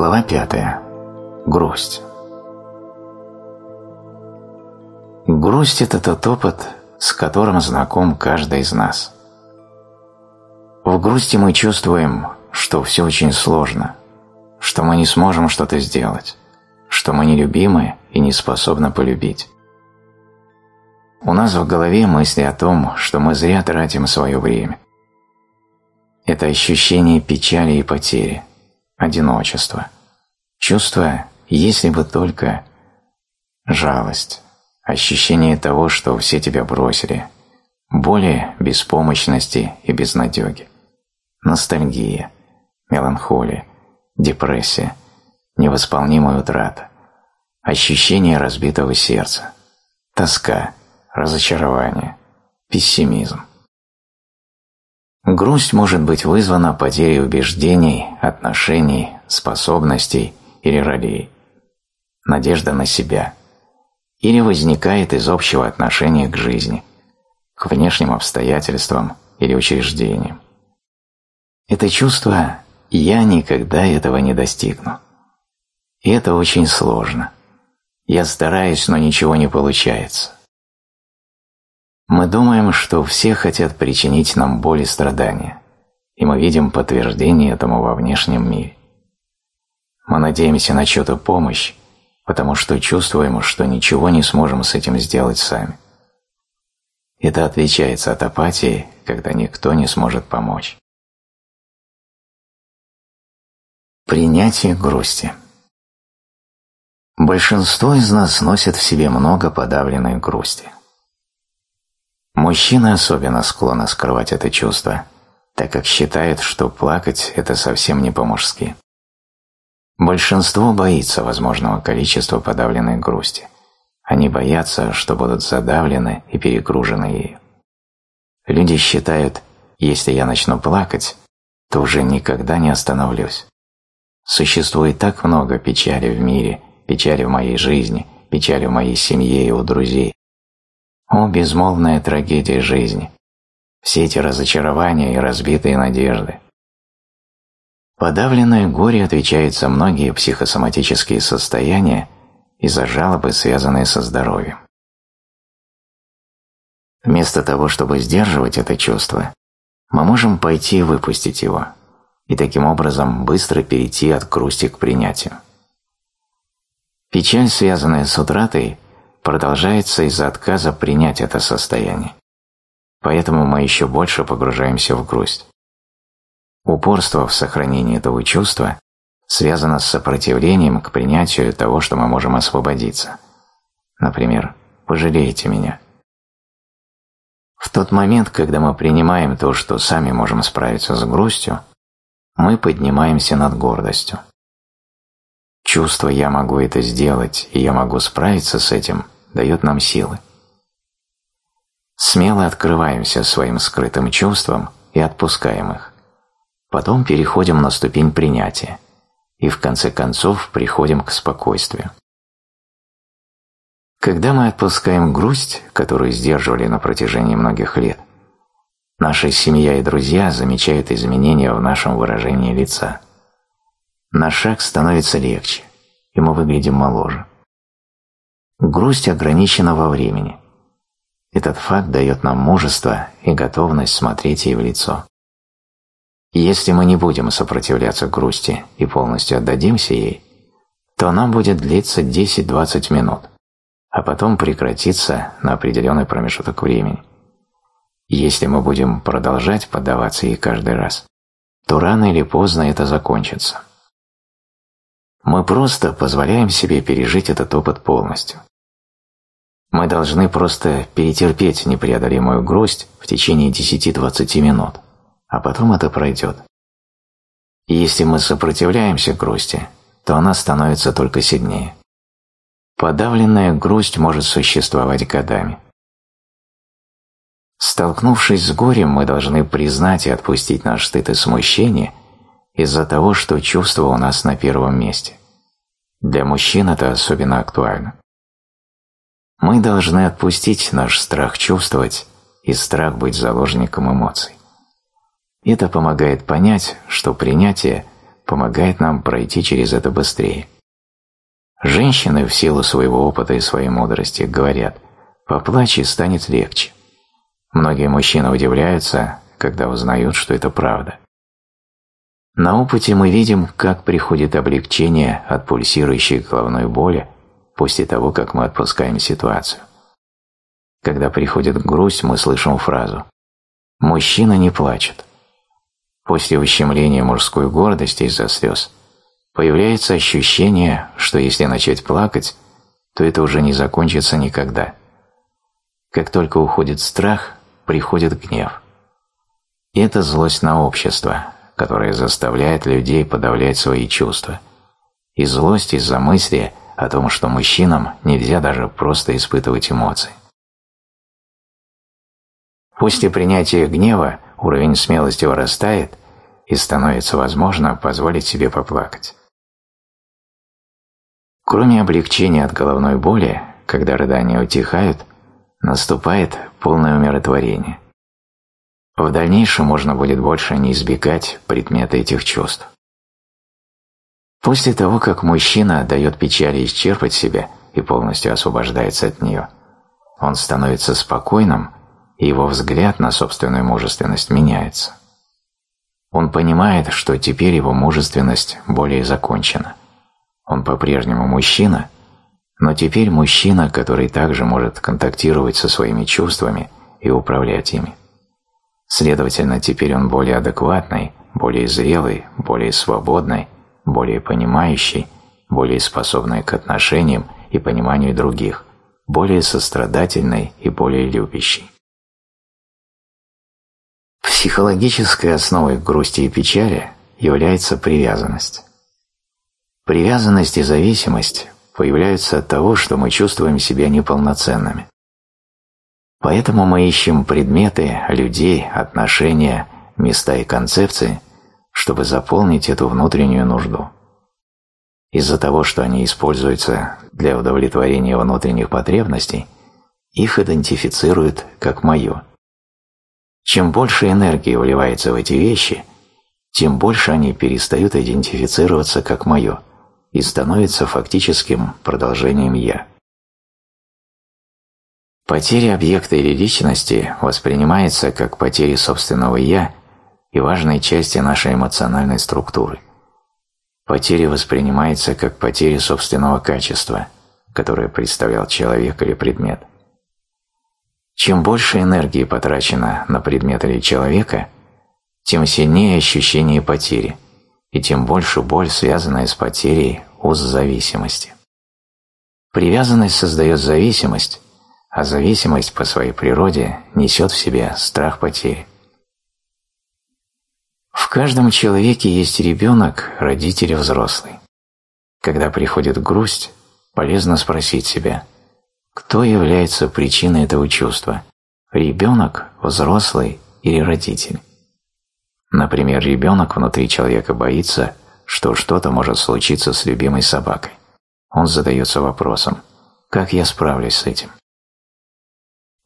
Глава пятая. Грусть. Грусть – это тот опыт, с которым знаком каждый из нас. В грусти мы чувствуем, что все очень сложно, что мы не сможем что-то сделать, что мы нелюбимы и не способны полюбить. У нас в голове мысли о том, что мы зря тратим свое время. Это ощущение печали и потери, одиночества, чувство «если бы только...» жалость, ощущение того, что все тебя бросили, боли, беспомощности и безнадеги, ностальгия, меланхолия, депрессия, невосполнимая утрата, ощущение разбитого сердца, тоска, разочарование, пессимизм. Грусть может быть вызвана потерей убеждений, отношений, способностей или ролей, надежда на себя, или возникает из общего отношения к жизни, к внешним обстоятельствам или учреждениям. Это чувство «я никогда этого не достигну». И это очень сложно. Я стараюсь, но ничего не получается. Мы думаем, что все хотят причинить нам боль и страдания, и мы видим подтверждение этому во внешнем мире. Мы надеемся на чью-то помощь, потому что чувствуем, что ничего не сможем с этим сделать сами. Это отличается от апатии, когда никто не сможет помочь. Принятие грусти Большинство из нас носит в себе много подавленной грусти. Мужчины особенно склонны скрывать это чувство, так как считают, что плакать – это совсем не по-мужски. Большинство боится возможного количества подавленной грусти. Они боятся, что будут задавлены и перегружены ею. Люди считают, если я начну плакать, то уже никогда не остановлюсь. Существует так много печали в мире, печали в моей жизни, печали в моей семье и у друзей, о, безмолвная трагедия жизни! Все эти разочарования и разбитые надежды. Подавленное горе отвечает за многие психосоматические состояния и за жалобы, связанные со здоровьем. Вместо того, чтобы сдерживать это чувство, мы можем пойти и выпустить его, и таким образом быстро перейти от грусти к принятию. Печаль, связанная с утратой, продолжается из-за отказа принять это состояние. Поэтому мы еще больше погружаемся в грусть. Упорство в сохранении этого чувства связано с сопротивлением к принятию того, что мы можем освободиться. Например, «пожалейте меня». В тот момент, когда мы принимаем то, что сами можем справиться с грустью, мы поднимаемся над гордостью. Чувство «я могу это сделать» и «я могу справиться с этим» дает нам силы. Смело открываемся своим скрытым чувствам и отпускаем их. Потом переходим на ступень принятия и в конце концов приходим к спокойствию. Когда мы отпускаем грусть, которую сдерживали на протяжении многих лет, наша семья и друзья замечают изменения в нашем выражении лица – Наш шаг становится легче, и мы выглядим моложе. Грусть ограничена во времени. Этот факт дает нам мужество и готовность смотреть ей в лицо. Если мы не будем сопротивляться грусти и полностью отдадимся ей, то она будет длиться 10-20 минут, а потом прекратиться на определенный промежуток времени. Если мы будем продолжать поддаваться ей каждый раз, то рано или поздно это закончится. Мы просто позволяем себе пережить этот опыт полностью. Мы должны просто перетерпеть непреодолимую грусть в течение 10-20 минут, а потом это пройдет. И если мы сопротивляемся грусти, то она становится только сильнее. Подавленная грусть может существовать годами. Столкнувшись с горем, мы должны признать и отпустить наш стыд и смущение из-за того, что чувство у нас на первом месте. Для мужчин это особенно актуально. Мы должны отпустить наш страх чувствовать и страх быть заложником эмоций. Это помогает понять, что принятие помогает нам пройти через это быстрее. Женщины в силу своего опыта и своей мудрости говорят «поплачь и станет легче». Многие мужчины удивляются, когда узнают, что это правда. На опыте мы видим, как приходит облегчение от пульсирующей головной боли после того, как мы отпускаем ситуацию. Когда приходит грусть, мы слышим фразу «Мужчина не плачет». После ущемления мужской гордости из-за слез появляется ощущение, что если начать плакать, то это уже не закончится никогда. Как только уходит страх, приходит гнев. И это злость на общество, которое заставляет людей подавлять свои чувства. И злость из-за мысли о том, что мужчинам нельзя даже просто испытывать эмоции. После принятия гнева уровень смелости вырастает и становится возможно позволить себе поплакать. Кроме облегчения от головной боли, когда рыдания утихают, наступает полное умиротворение. В дальнейшем можно будет больше не избегать предмета этих чувств. После того, как мужчина дает печали исчерпать себя и полностью освобождается от нее, он становится спокойным и его взгляд на собственную мужественность меняется. Он понимает, что теперь его мужественность более закончена. Он по-прежнему мужчина, но теперь мужчина, который также может контактировать со своими чувствами и управлять ими. Следовательно, теперь он более адекватный, более зрелый, более свободный, более понимающий, более способный к отношениям и пониманию других, более сострадательный и более любящий. Психологической основой грусти и печали является привязанность. Привязанность и зависимость появляются от того, что мы чувствуем себя неполноценными. Поэтому мы ищем предметы, людей, отношения, места и концепции, чтобы заполнить эту внутреннюю нужду. Из-за того, что они используются для удовлетворения внутренних потребностей, их идентифицируют как «моё». Чем больше энергии вливается в эти вещи, тем больше они перестают идентифицироваться как «моё» и становятся фактическим продолжением «я». Потеря объекта или личности воспринимается как потеря собственного «я» и важной части нашей эмоциональной структуры. Потеря воспринимается как потеря собственного качества, которое представлял человек или предмет. Чем больше энергии потрачено на предмет или человека, тем сильнее ощущение потери, и тем больше боль, связанная с потерей уз зависимости. Привязанность создает зависимость, а зависимость по своей природе несет в себе страх потери. В каждом человеке есть ребенок, родитель взрослый. Когда приходит грусть, полезно спросить себя – кто является причиной этого чувства? Ребенок, взрослый или родитель? Например, ребенок внутри человека боится, что что-то может случиться с любимой собакой. Он задается вопросом, как я справлюсь с этим?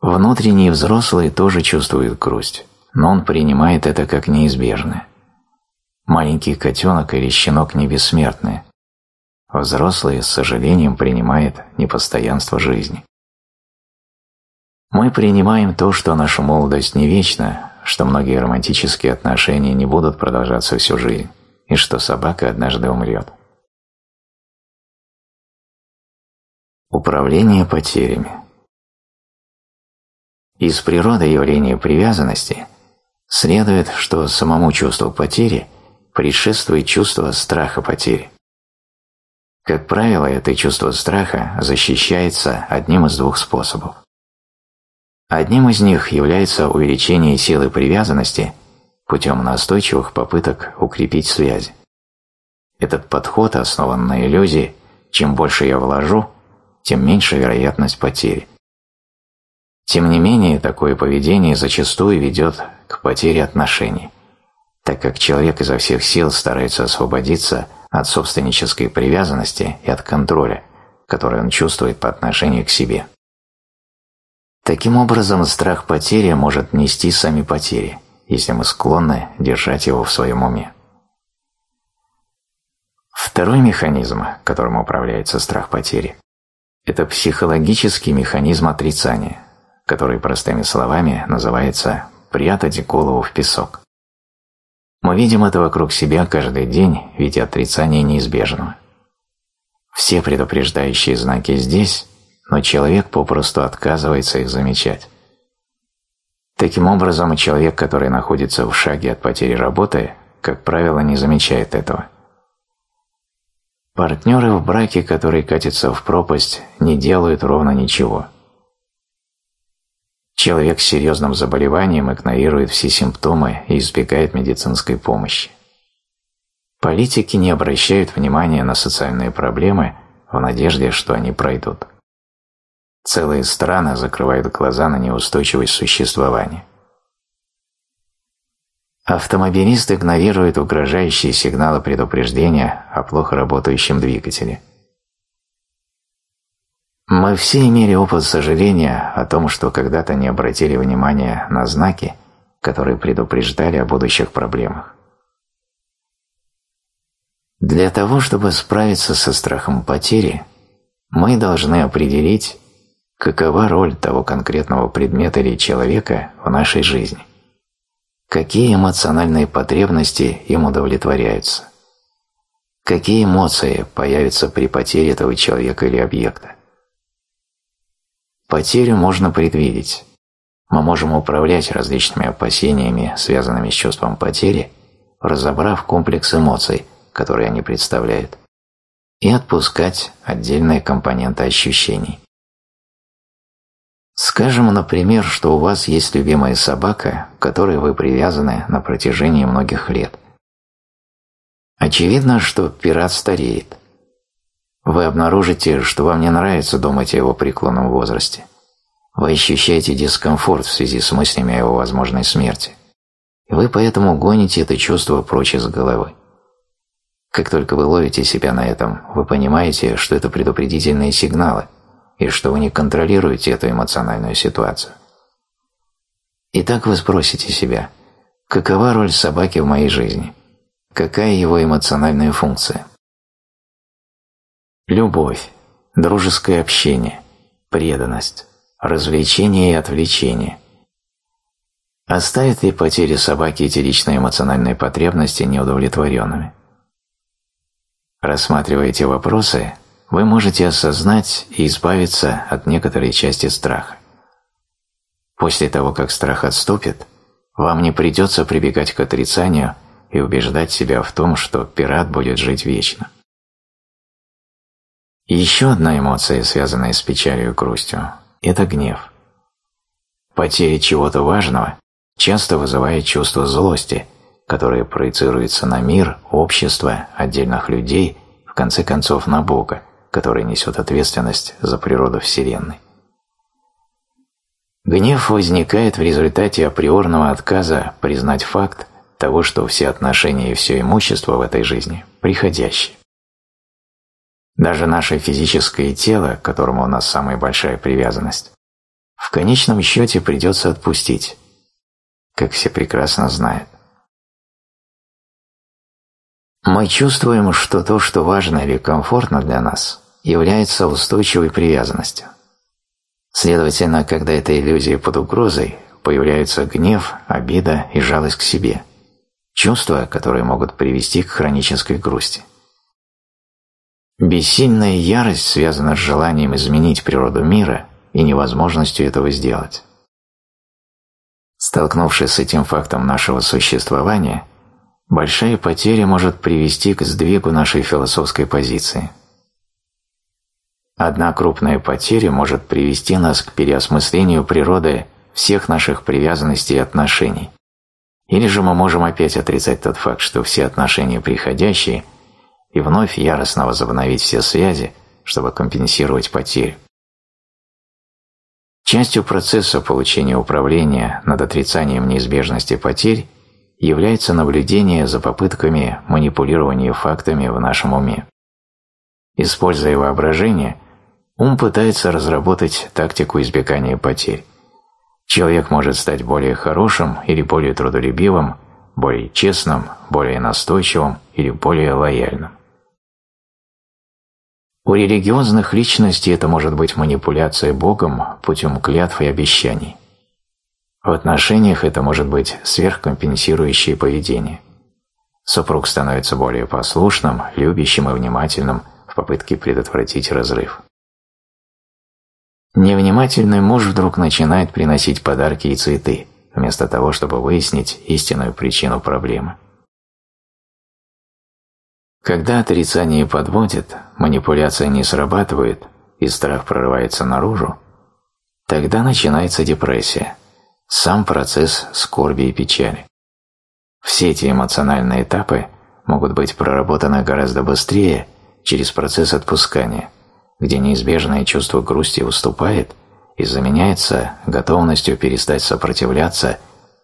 Внутренний взрослый тоже чувствует грусть, но он принимает это как неизбежное. Маленький котенок или щенок не бессмертны, Взрослый с сожалением принимает непостоянство жизни. Мы принимаем то, что наша молодость не вечна, что многие романтические отношения не будут продолжаться всю жизнь, и что собака однажды умрет. Управление потерями Из природы явления привязанности следует, что самому чувству потери предшествует чувство страха потери. Как правило, это чувство страха защищается одним из двух способов. Одним из них является увеличение силы привязанности путем настойчивых попыток укрепить связи. Этот подход основан на иллюзии «чем больше я вложу, тем меньше вероятность потери». Тем не менее, такое поведение зачастую ведет к потере отношений, так как человек изо всех сил старается освободиться от собственнической привязанности и от контроля, который он чувствует по отношению к себе. Таким образом, страх потери может нести сами потери, если мы склонны держать его в своем уме. Второй механизм, которым управляется страх потери, это психологический механизм отрицания, который простыми словами называется «прятать голову в песок». Мы видим это вокруг себя каждый день в виде отрицания неизбежного. Все предупреждающие знаки здесь, но человек попросту отказывается их замечать. Таким образом, человек, который находится в шаге от потери работы, как правило, не замечает этого. Партнеры в браке, которые катятся в пропасть, не делают ровно ничего. Человек с серьезным заболеванием игнорирует все симптомы и избегает медицинской помощи. Политики не обращают внимания на социальные проблемы в надежде, что они пройдут. Целые страны закрывают глаза на неустойчивость существования. Автомобилист игнорирует угрожающие сигналы предупреждения о плохо работающем двигателе. Мы все имели опыт сожаления о том, что когда-то не обратили внимания на знаки, которые предупреждали о будущих проблемах. Для того, чтобы справиться со страхом потери, мы должны определить, какова роль того конкретного предмета или человека в нашей жизни. Какие эмоциональные потребности им удовлетворяются? Какие эмоции появятся при потере этого человека или объекта? Потерю можно предвидеть. Мы можем управлять различными опасениями, связанными с чувством потери, разобрав комплекс эмоций, которые они представляют, и отпускать отдельные компоненты ощущений. Скажем, например, что у вас есть любимая собака, которой вы привязаны на протяжении многих лет. Очевидно, что пират стареет. Вы обнаружите, что вам не нравится думать о его преклонном возрасте. Вы ощущаете дискомфорт в связи с мыслями о его возможной смерти. И вы поэтому гоните это чувство прочь из головы. Как только вы ловите себя на этом, вы понимаете, что это предупредительные сигналы, и что вы не контролируете эту эмоциональную ситуацию. Итак, вы спросите себя, какова роль собаки в моей жизни? Какая его эмоциональная функция? Любовь, дружеское общение, преданность, развлечение и отвлечение. Оставит ли потеря собаки эти личные эмоциональные потребности неудовлетворенными? Рассматривая эти вопросы, вы можете осознать и избавиться от некоторой части страха. После того, как страх отступит, вам не придется прибегать к отрицанию и убеждать себя в том, что пират будет жить вечно. Еще одна эмоция, связанная с печалью и грустью – это гнев. Потеря чего-то важного часто вызывает чувство злости, которое проецируется на мир, общество, отдельных людей, в конце концов на Бога – который несет ответственность за природу Вселенной. Гнев возникает в результате априорного отказа признать факт того, что все отношения и все имущество в этой жизни приходящие. Даже наше физическое тело, к которому у нас самая большая привязанность, в конечном счете придется отпустить, как все прекрасно знают. Мы чувствуем, что то, что важно или комфортно для нас, является устойчивой привязанностью. Следовательно, когда эта иллюзия под угрозой, появляются гнев, обида и жалость к себе, чувства, которые могут привести к хронической грусти. Бессильная ярость связана с желанием изменить природу мира и невозможностью этого сделать. Столкнувшись с этим фактом нашего существования, большая потеря может привести к сдвигу нашей философской позиции – Одна крупная потеря может привести нас к переосмыслению природы всех наших привязанностей и отношений. Или же мы можем опять отрицать тот факт, что все отношения приходящие, и вновь яростно возобновить все связи, чтобы компенсировать потерю. Частью процесса получения управления над отрицанием неизбежности потерь является наблюдение за попытками манипулирования фактами в нашем уме. Используя воображение, Ум пытается разработать тактику избегания потерь. Человек может стать более хорошим или более трудолюбивым, более честным, более настойчивым или более лояльным. У религиозных личностей это может быть манипуляция Богом путем клятв и обещаний. В отношениях это может быть сверхкомпенсирующее поведение. Супруг становится более послушным, любящим и внимательным в попытке предотвратить разрыв. Невнимательный муж вдруг начинает приносить подарки и цветы, вместо того, чтобы выяснить истинную причину проблемы. Когда отрицание подводит, манипуляция не срабатывает и страх прорывается наружу, тогда начинается депрессия, сам процесс скорби и печали. Все эти эмоциональные этапы могут быть проработаны гораздо быстрее через процесс отпускания, где неизбежное чувство грусти уступает и заменяется готовностью перестать сопротивляться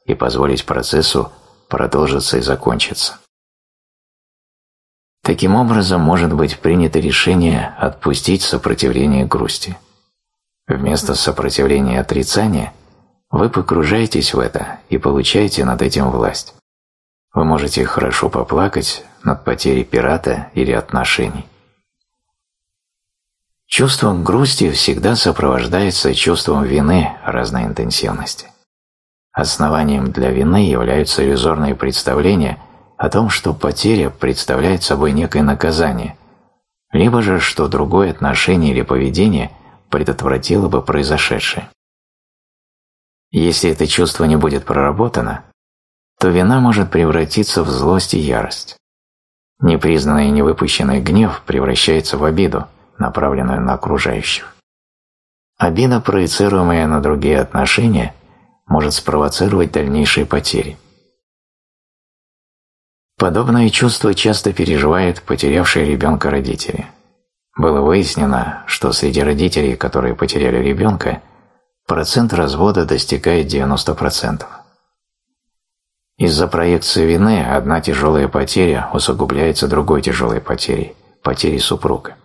и позволить процессу продолжиться и закончиться. Таким образом, может быть принято решение отпустить сопротивление грусти. Вместо сопротивления отрицания вы погружаетесь в это и получаете над этим власть. Вы можете хорошо поплакать над потерей пирата или отношений. Чувство грусти всегда сопровождается чувством вины разной интенсивности. Основанием для вины являются иллюзорные представления – о том, что потеря представляет собой некое наказание, либо же, что другое отношение или поведение предотвратило бы произошедшее. Если это чувство не будет проработано, то вина может превратиться в злость и ярость. Непризнанный и невыпущенный гнев превращается в обиду, направленную на окружающих. Обида, проецируемая на другие отношения, может спровоцировать дальнейшие потери. Подобные чувства часто переживают потерявшие ребенка родители. Было выяснено, что среди родителей, которые потеряли ребенка, процент развода достигает 90%. Из-за проекции вины одна тяжелая потеря усугубляется другой тяжелой потерей – потерей супруга.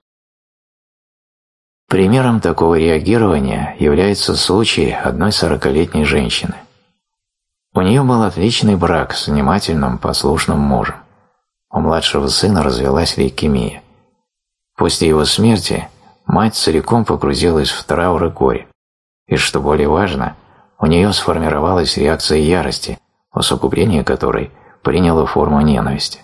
Примером такого реагирования является случай одной сорокалетней женщины. У нее был отличный брак с внимательным, послушным мужем. У младшего сына развелась лейкемия. После его смерти мать целиком погрузилась в траур и горе. И что более важно, у нее сформировалась реакция ярости, усугубление которой приняло форму ненависти.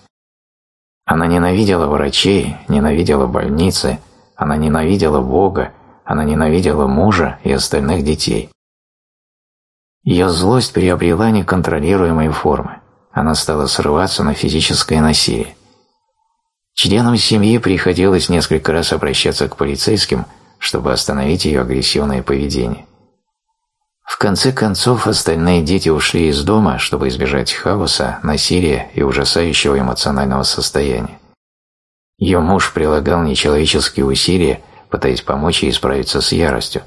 Она ненавидела врачей, ненавидела больницы, она ненавидела Бога, она ненавидела мужа и остальных детей. Ее злость приобрела неконтролируемые формы. Она стала срываться на физическое насилие. Членам семьи приходилось несколько раз обращаться к полицейским, чтобы остановить ее агрессивное поведение. В конце концов, остальные дети ушли из дома, чтобы избежать хаоса, насилия и ужасающего эмоционального состояния. Ее муж прилагал нечеловеческие усилия, пытаясь помочь ей справиться с яростью,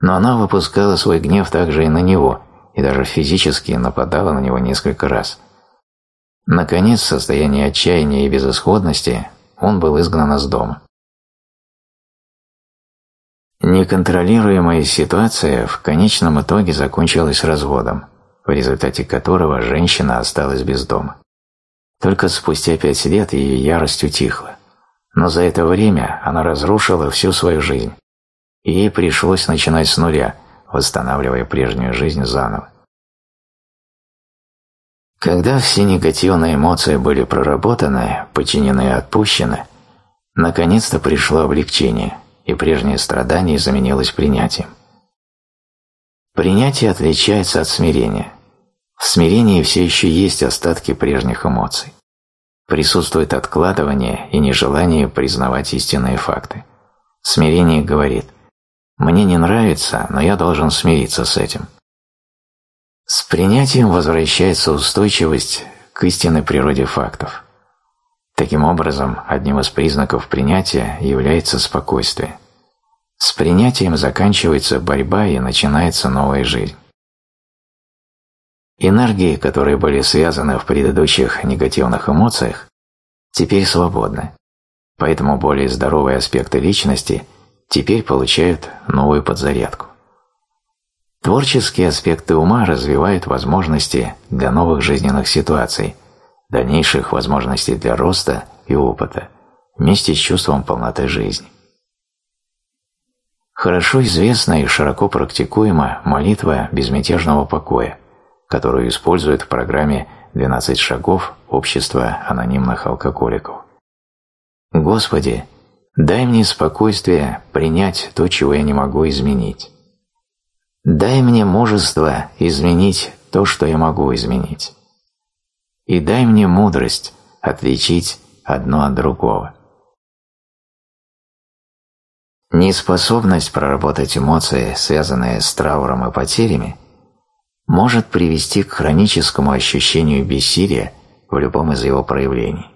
но она выпускала свой гнев также и на него, и даже физически нападала на него несколько раз. Наконец, в состоянии отчаяния и безысходности, он был изгнан из дома. Неконтролируемая ситуация в конечном итоге закончилась разводом, в результате которого женщина осталась без дома. Только спустя пять лет ее ярость утихла, но за это время она разрушила всю свою жизнь и ей пришлось начинать с нуля, восстанавливая прежнюю жизнь заново. Когда все негативные эмоции были проработаны, подчинены и отпущены, наконец-то пришло облегчение, и прежнее страдание заменилось принятием. Принятие отличается от смирения. В смирении все еще есть остатки прежних эмоций. Присутствует откладывание и нежелание признавать истинные факты. Смирение говорит – мне не нравится, но я должен смириться с этим. С принятием возвращается устойчивость к истинной природе фактов. Таким образом, одним из признаков принятия является спокойствие. С принятием заканчивается борьба и начинается новая жизнь. Энергии, которые были связаны в предыдущих негативных эмоциях, теперь свободны, поэтому более здоровые аспекты личности – теперь получают новую подзарядку. Творческие аспекты ума развивают возможности для новых жизненных ситуаций, дальнейших возможностей для роста и опыта, вместе с чувством полноты жизни. Хорошо известна и широко практикуема молитва безмятежного покоя, которую используют в программе «12 шагов. Общества анонимных алкоголиков». Господи, дай мне спокойствие принять то, чего я не могу изменить. Дай мне мужество изменить то, что я могу изменить. И дай мне мудрость отличить одно от другого. Неспособность проработать эмоции, связанные с трауром и потерями, может привести к хроническому ощущению бессилия в любом из его проявлений.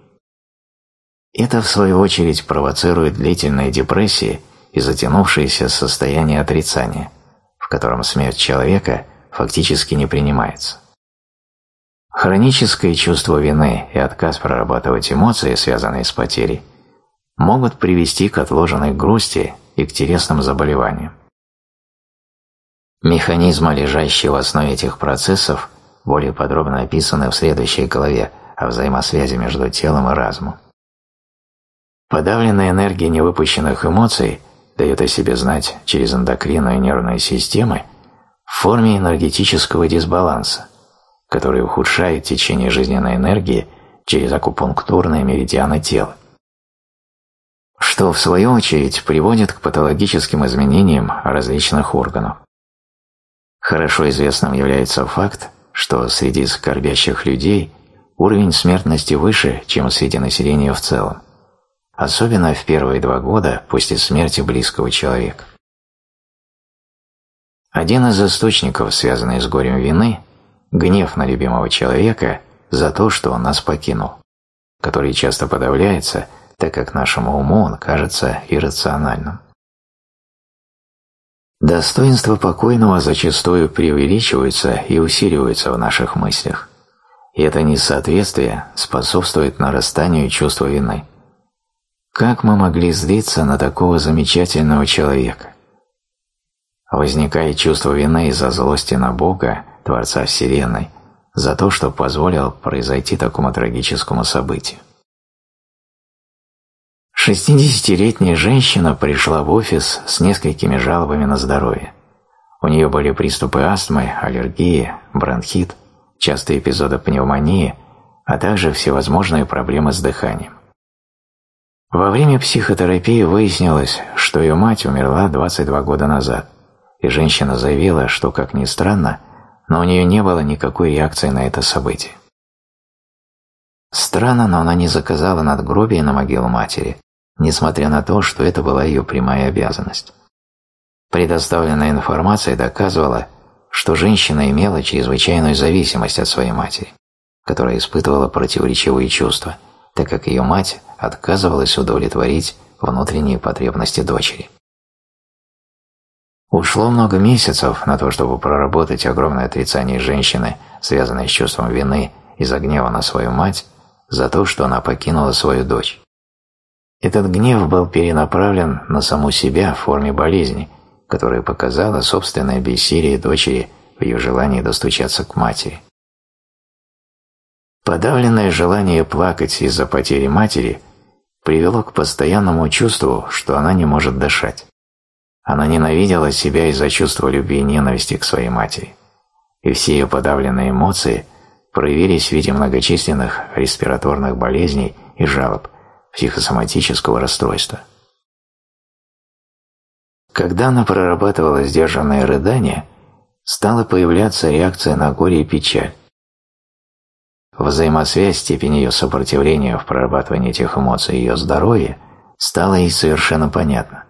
Это, в свою очередь, провоцирует длительные депрессии и затянувшееся состояние отрицания, в котором смерть человека фактически не принимается. Хроническое чувство вины и отказ прорабатывать эмоции, связанные с потерей, могут привести к отложенной грусти и к телесным заболеваниям. Механизмы, лежащие в основе этих процессов, более подробно описаны в следующей главе о взаимосвязи между телом и разумом. Подавленная энергия невыпущенных эмоций дает о себе знать через эндокринную нервную системы в форме энергетического дисбаланса, который ухудшает течение жизненной энергии через акупунктурные меридианы тела что в свою очередь приводит к патологическим изменениям различных органов. Хорошо известным является факт, что среди скорбящих людей уровень смертности выше, чем среди населения в целом, особенно в первые два года после смерти близкого человека. Один из источников, связанный с горем вины – гнев на любимого человека за то, что он нас покинул, который часто подавляется – так как нашему уму он кажется иррациональным. Достоинства покойного зачастую преувеличиваются и усиливаются в наших мыслях, и это несоответствие способствует нарастанию чувства вины. Как мы могли злиться на такого замечательного человека? Возникает чувство вины из-за злости на Бога, Творца Вселенной, за то, что позволил произойти такому трагическому событию. Шестидесятилетняя женщина пришла в офис с несколькими жалобами на здоровье. У нее были приступы астмы, аллергии, бронхит, частые эпизоды пневмонии, а также всевозможные проблемы с дыханием. Во время психотерапии выяснилось, что ее мать умерла 22 года назад, и женщина заявила, что, как ни странно, но у нее не было никакой реакции на это событие. Странно, но она не заказала надгробие на могилу матери, несмотря на то, что это была ее прямая обязанность. Предоставленная информация доказывала, что женщина имела чрезвычайную зависимость от своей матери, которая испытывала противоречивые чувства, так как ее мать отказывалась удовлетворить внутренние потребности дочери. Ушло много месяцев на то, чтобы проработать огромное отрицание женщины, связанное с чувством вины из-за гнева на свою мать, за то, что она покинула свою дочь. Этот гнев был перенаправлен на саму себя в форме болезни, которая показала собственное бессилие дочери в ее желании достучаться к матери. Подавленное желание плакать из-за потери матери привело к постоянному чувству, что она не может дышать. Она ненавидела себя из-за чувства любви и ненависти к своей матери. И все ее подавленные эмоции проявились в виде многочисленных респираторных болезней и жалоб, психосоматического расстройства. Когда она прорабатывала сдержанное рыдание, стала появляться реакция на горе и печаль. Взаимосвязь степени ее сопротивления в прорабатывании этих эмоций и ее здоровья стала ей совершенно понятна.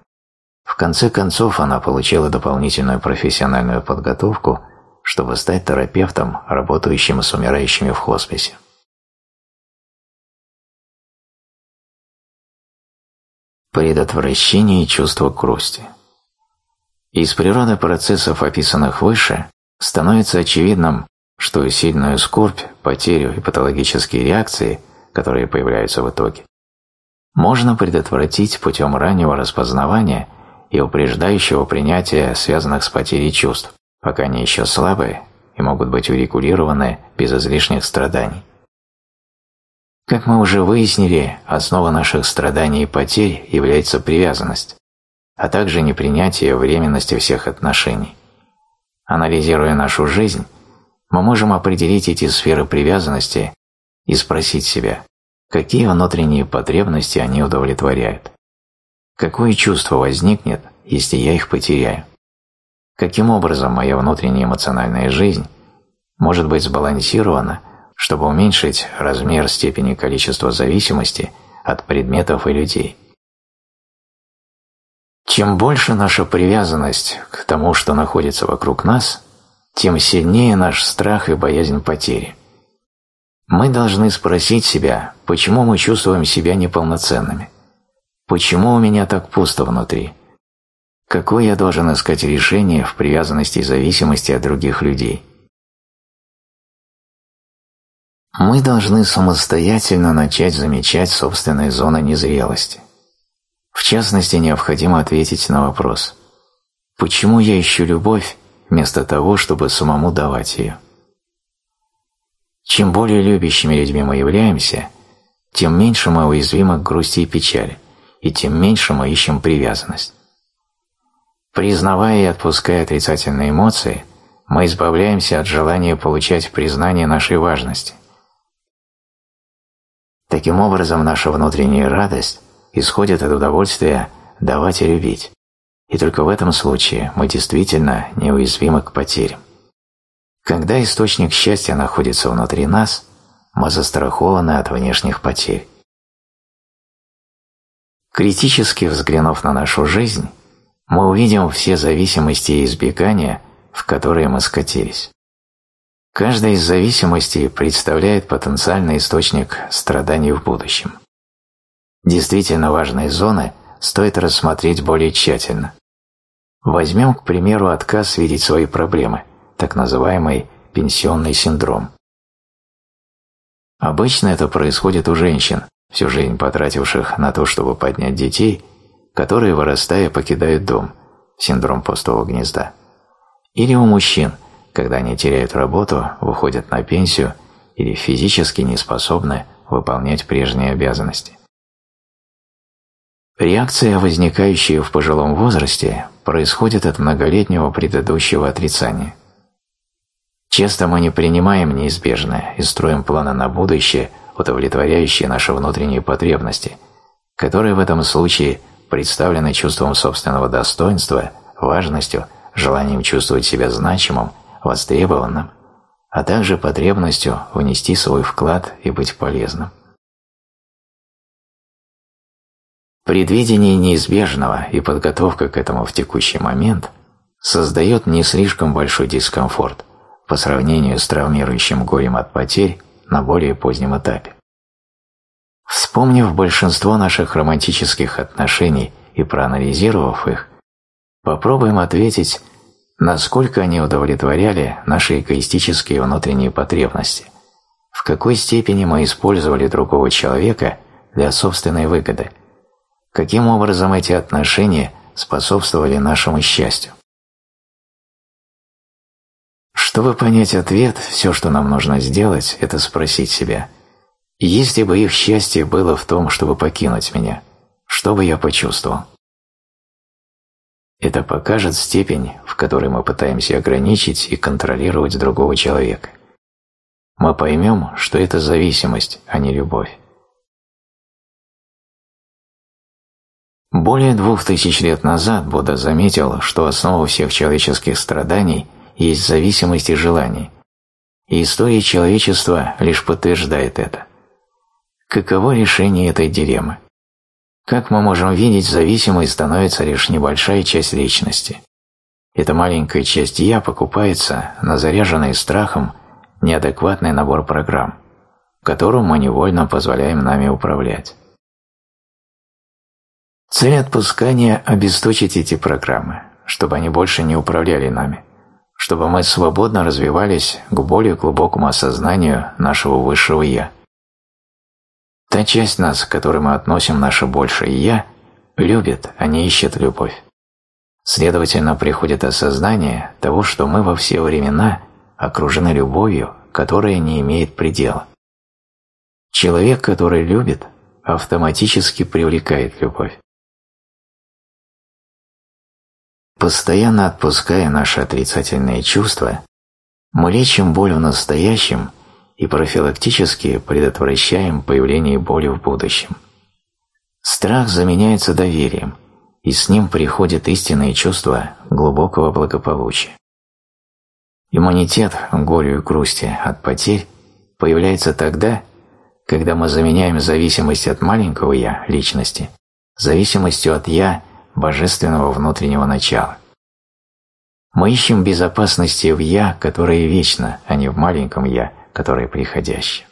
В конце концов она получила дополнительную профессиональную подготовку, чтобы стать терапевтом, работающим с умирающими в хосписе. Предотвращение чувства грусти. Из природы процессов, описанных выше, становится очевидным, что сильную скорбь, потерю и патологические реакции, которые появляются в итоге, можно предотвратить путем раннего распознавания и упреждающего принятия связанных с потерей чувств, пока они еще слабые и могут быть урегулированы без излишних страданий. Как мы уже выяснили, основа наших страданий и потерь является привязанность, а также непринятие временности всех отношений. Анализируя нашу жизнь, мы можем определить эти сферы привязанности и спросить себя, какие внутренние потребности они удовлетворяют. Какое чувство возникнет, если я их потеряю? Каким образом моя внутренняя эмоциональная жизнь может быть сбалансирована, чтобы уменьшить размер степени количества зависимости от предметов и людей? Чем больше наша привязанность к тому, что находится вокруг нас, тем сильнее наш страх и боязнь потери. Мы должны спросить себя, почему мы чувствуем себя неполноценными. Почему у меня так пусто внутри? Какое я должен искать решение в привязанности и зависимости от других людей? Мы должны самостоятельно начать замечать собственные зоны незрелости. В частности, необходимо ответить на вопрос «Почему я ищу любовь вместо того, чтобы самому давать ее?» Чем более любящими людьми мы являемся, тем меньше мы уязвимы к грусти и печали, и тем меньше мы ищем привязанность. Признавая и отпуская отрицательные эмоции, мы избавляемся от желания получать признание нашей важности. Таким образом, наша внутренняя радость исходит от удовольствия давать и любить, и только в этом случае мы действительно неуязвимы к потерям. Когда источник счастья находится внутри нас, мы застрахованы от внешних потерь. Критически взглянув на нашу жизнь, мы увидим все зависимости и избегания, в которые мы скатились. Каждая из зависимостей представляет потенциальный источник страданий в будущем. Действительно важные зоны стоит рассмотреть более тщательно. Возьмем, к примеру, отказ видеть свои проблемы, так называемый пенсионный синдром. Обычно это происходит у женщин, всю жизнь потративших на то, чтобы поднять детей, которые, вырастая, покидают дом, синдром пустого гнезда. Или у мужчин, когда они теряют работу, выходят на пенсию или физически не способны выполнять прежние обязанности. Реакция, возникающая в пожилом возрасте, происходит от многолетнего предыдущего отрицания. Часто мы не принимаем неизбежное и строим планы на будущее, удовлетворяющие наши внутренние потребности, которые в этом случае представлены чувством собственного достоинства, важностью, желанием чувствовать себя значимым, востребованным, а также потребностью внести свой вклад и быть полезным. Предвидение неизбежного и подготовка к этому в текущий момент создает не слишком большой дискомфорт по сравнению с травмирующим горем от потерь на более позднем этапе. Вспомнив большинство наших романтических отношений и проанализировав их, попробуем ответить, насколько они удовлетворяли наши эгоистические внутренние потребности, в какой степени мы использовали другого человека для собственной выгоды – Каким образом эти отношения способствовали нашему счастью? Чтобы понять ответ, все, что нам нужно сделать, это спросить себя, если бы их счастье было в том, чтобы покинуть меня, что бы я почувствовал? Это покажет степень, в которой мы пытаемся ограничить и контролировать другого человека. Мы поймем, что это зависимость, а не любовь. Более двух тысяч лет назад Будда заметил, что основа всех человеческих страданий есть зависимость и желание, и история человечества лишь подтверждает это. Каково решение этой дилеммы? Как мы можем видеть, зависимой становится лишь небольшая часть личности. Эта маленькая часть «я» покупается на заряженный страхом неадекватный набор программ, которым мы невольно позволяем нами управлять. Цель отпускания – обесточить эти программы, чтобы они больше не управляли нами, чтобы мы свободно развивались к более глубокому осознанию нашего высшего «я». Та часть нас, к которой мы относим наше большее «я», любит, а не ищет любовь. Следовательно, приходит осознание того, что мы во все времена окружены любовью, которая не имеет предела. Человек, который любит, автоматически привлекает любовь. Постоянно отпуская наши отрицательные чувства, мы лечим боль в настоящем и профилактически предотвращаем появление боли в будущем. Страх заменяется доверием, и с ним приходит истинное чувство глубокого благополучия. Иммунитет горю и грусти от потерь появляется тогда, когда мы заменяем зависимость от маленького «я» личности зависимостью от «я» божественного внутреннего начала. Мы ищем безопасности в «я», которое вечно, а не в маленьком «я», которое приходящее.